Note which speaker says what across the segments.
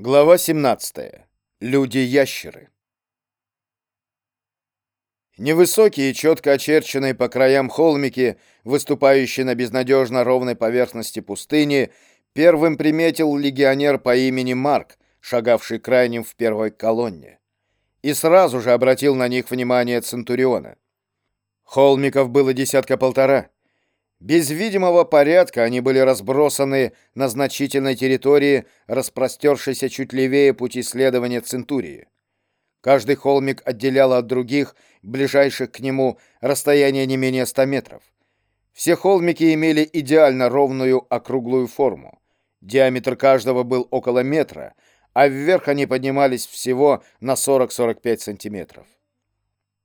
Speaker 1: Глава 17. Люди-ящеры. Невысокие, четко очерченные по краям холмики, выступающие на безнадежно ровной поверхности пустыни, первым приметил легионер по имени Марк, шагавший крайним в первой колонне. И сразу же обратил на них внимание Центуриона. Холмиков было десятка-полтора. Без видимого порядка они были разбросаны на значительной территории, распростершейся чуть левее пути следования Центурии. Каждый холмик отделял от других, ближайших к нему, расстояние не менее 100 метров. Все холмики имели идеально ровную округлую форму. Диаметр каждого был около метра, а вверх они поднимались всего на 40-45 сантиметров.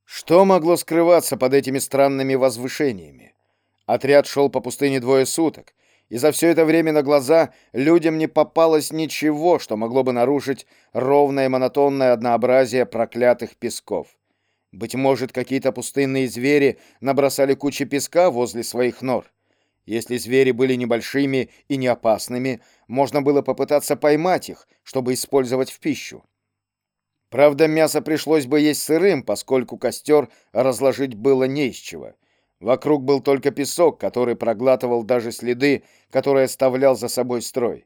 Speaker 1: Что могло скрываться под этими странными возвышениями? Отряд шел по пустыне двое суток, и за все это время на глаза людям не попалось ничего, что могло бы нарушить ровное монотонное однообразие проклятых песков. Быть может, какие-то пустынные звери набросали кучи песка возле своих нор. Если звери были небольшими и не опасными, можно было попытаться поймать их, чтобы использовать в пищу. Правда, мясо пришлось бы есть сырым, поскольку костер разложить было не из чего. Вокруг был только песок, который проглатывал даже следы, которые оставлял за собой строй.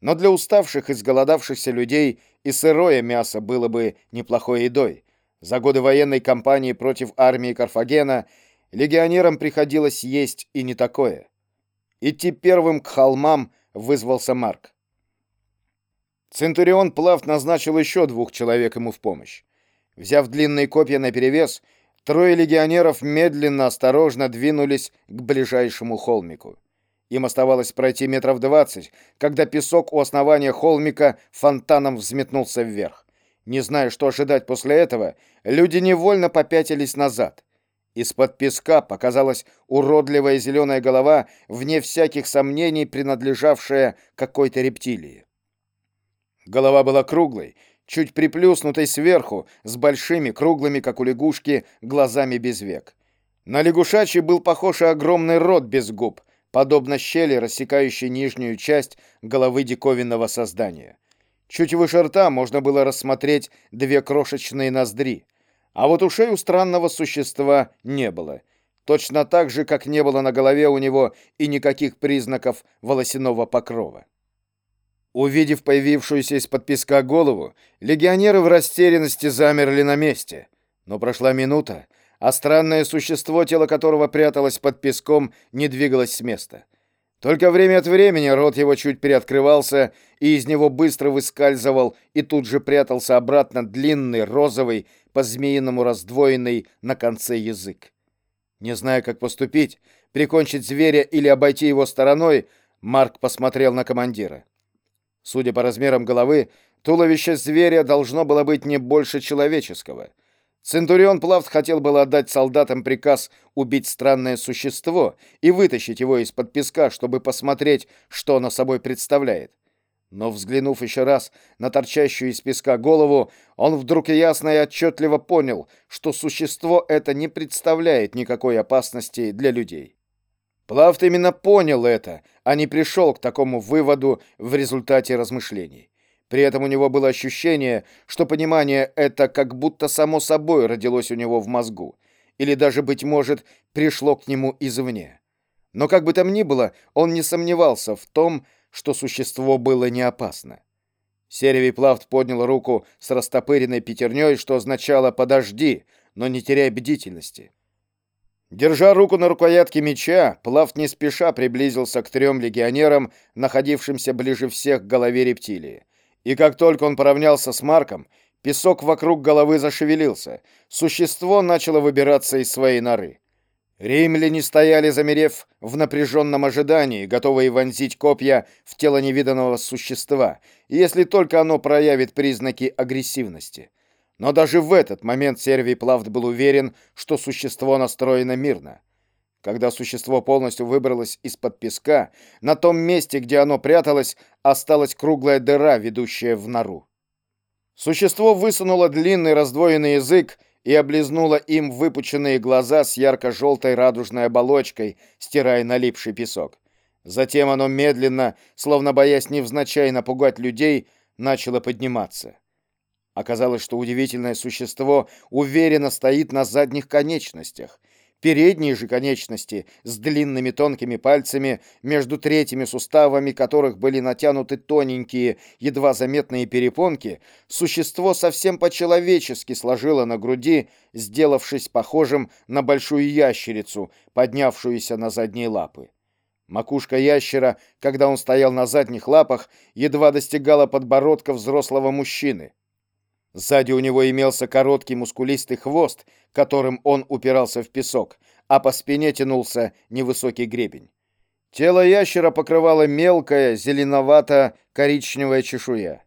Speaker 1: Но для уставших и сголодавшихся людей и сырое мясо было бы неплохой едой. За годы военной кампании против армии Карфагена легионерам приходилось есть и не такое. Идти первым к холмам вызвался Марк. Центурион Плавт назначил еще двух человек ему в помощь. Взяв длинные копья наперевес, Трое легионеров медленно, осторожно двинулись к ближайшему холмику. Им оставалось пройти метров двадцать, когда песок у основания холмика фонтаном взметнулся вверх. Не зная, что ожидать после этого, люди невольно попятились назад. Из-под песка показалась уродливая зеленая голова, вне всяких сомнений принадлежавшая какой-то рептилии. Голова была круглой, чуть приплюснутой сверху, с большими, круглыми, как у лягушки, глазами без век. На лягушачий был похож и огромный рот без губ, подобно щели, рассекающей нижнюю часть головы диковинного создания. Чуть выше рта можно было рассмотреть две крошечные ноздри, а вот ушей у странного существа не было, точно так же, как не было на голове у него и никаких признаков волосяного покрова. Увидев появившуюся из-под песка голову, легионеры в растерянности замерли на месте. Но прошла минута, а странное существо, тело которого пряталось под песком, не двигалось с места. Только время от времени рот его чуть приоткрывался, и из него быстро выскальзывал и тут же прятался обратно длинный, розовый, по-змеиному раздвоенный на конце язык. Не зная, как поступить, прикончить зверя или обойти его стороной, Марк посмотрел на командира. Судя по размерам головы, туловище зверя должно было быть не больше человеческого. Центурион Плавт хотел было отдать солдатам приказ убить странное существо и вытащить его из-под песка, чтобы посмотреть, что оно собой представляет. Но, взглянув еще раз на торчащую из песка голову, он вдруг ясно и отчетливо понял, что существо это не представляет никакой опасности для людей. Плафт именно понял это, а не пришел к такому выводу в результате размышлений. При этом у него было ощущение, что понимание это как будто само собой родилось у него в мозгу, или даже, быть может, пришло к нему извне. Но как бы там ни было, он не сомневался в том, что существо было не опасно. Серевий Плафт поднял руку с растопыренной пятерней, что означало «подожди», но не теряй бдительности. Держа руку на рукоятке меча, Плафт не спеша приблизился к трем легионерам, находившимся ближе всех к голове рептилии. И как только он поравнялся с Марком, песок вокруг головы зашевелился. Существо начало выбираться из своей норы. Римляне стояли, замерев в напряженном ожидании, готовые вонзить копья в тело невиданного существа, если только оно проявит признаки агрессивности. Но даже в этот момент Сервий Плавт был уверен, что существо настроено мирно. Когда существо полностью выбралось из-под песка, на том месте, где оно пряталось, осталась круглая дыра, ведущая в нору. Существо высунуло длинный раздвоенный язык и облизнуло им выпученные глаза с ярко-желтой радужной оболочкой, стирая налипший песок. Затем оно медленно, словно боясь невзначай напугать людей, начало подниматься. Оказалось, что удивительное существо уверенно стоит на задних конечностях. Передние же конечности с длинными тонкими пальцами, между третьими суставами которых были натянуты тоненькие, едва заметные перепонки, существо совсем по-человечески сложило на груди, сделавшись похожим на большую ящерицу, поднявшуюся на задние лапы. Макушка ящера, когда он стоял на задних лапах, едва достигала подбородка взрослого мужчины. Сзади у него имелся короткий мускулистый хвост, которым он упирался в песок, а по спине тянулся невысокий гребень. Тело ящера покрывало мелкая, зеленовато-коричневая чешуя.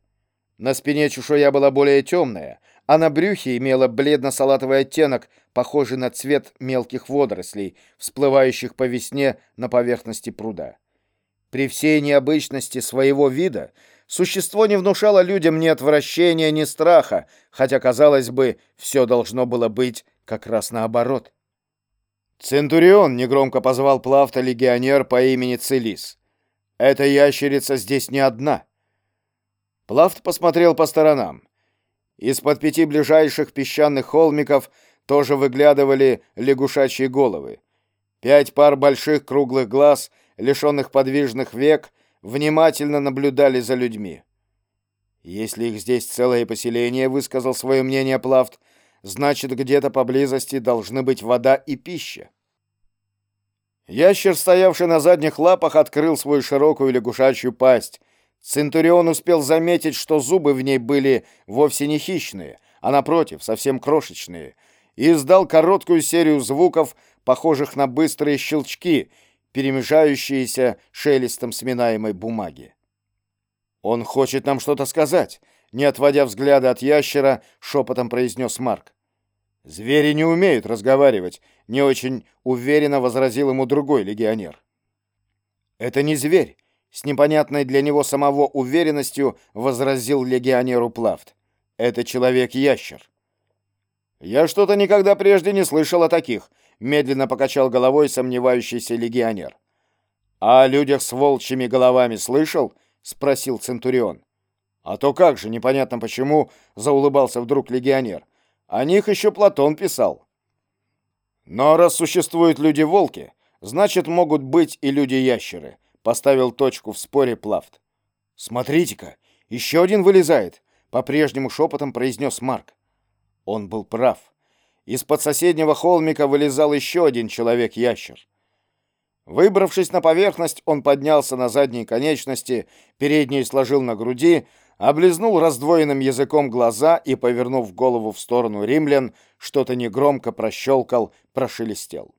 Speaker 1: На спине чешуя была более темная, а на брюхе имела бледно-салатовый оттенок, похожий на цвет мелких водорослей, всплывающих по весне на поверхности пруда. При всей необычности своего вида Существо не внушало людям ни отвращения, ни страха, хотя, казалось бы, все должно было быть как раз наоборот. «Центурион!» — негромко позвал Плавта легионер по имени Целис. «Эта ящерица здесь не одна». Плафт посмотрел по сторонам. Из-под пяти ближайших песчаных холмиков тоже выглядывали лягушачьи головы. Пять пар больших круглых глаз, лишенных подвижных век — внимательно наблюдали за людьми. «Если их здесь целое поселение», — высказал свое мнение Плафт, «значит, где-то поблизости должны быть вода и пища». Ящер, стоявший на задних лапах, открыл свою широкую лягушачью пасть. Центурион успел заметить, что зубы в ней были вовсе не хищные, а, напротив, совсем крошечные, и издал короткую серию звуков, похожих на быстрые щелчки, перемежающиеся шелестом сминаемой бумаги. «Он хочет нам что-то сказать», — не отводя взгляда от ящера, шепотом произнес Марк. «Звери не умеют разговаривать», — не очень уверенно возразил ему другой легионер. «Это не зверь», — с непонятной для него самого уверенностью возразил легионеру Плафт. «Это человек-ящер». «Я что-то никогда прежде не слышал о таких», медленно покачал головой сомневающийся легионер. «А о людях с волчьими головами слышал?» — спросил Центурион. «А то как же, непонятно почему», — заулыбался вдруг легионер. «О них еще Платон писал». «Но раз существуют люди-волки, значит, могут быть и люди-ящеры», — поставил точку в споре Плафт. «Смотрите-ка, еще один вылезает», — по-прежнему шепотом произнес Марк. Он был прав. Из-под соседнего холмика вылезал еще один человек-ящер. Выбравшись на поверхность, он поднялся на задние конечности, передние сложил на груди, облизнул раздвоенным языком глаза и, повернув голову в сторону римлян, что-то негромко прощелкал, прошелестел.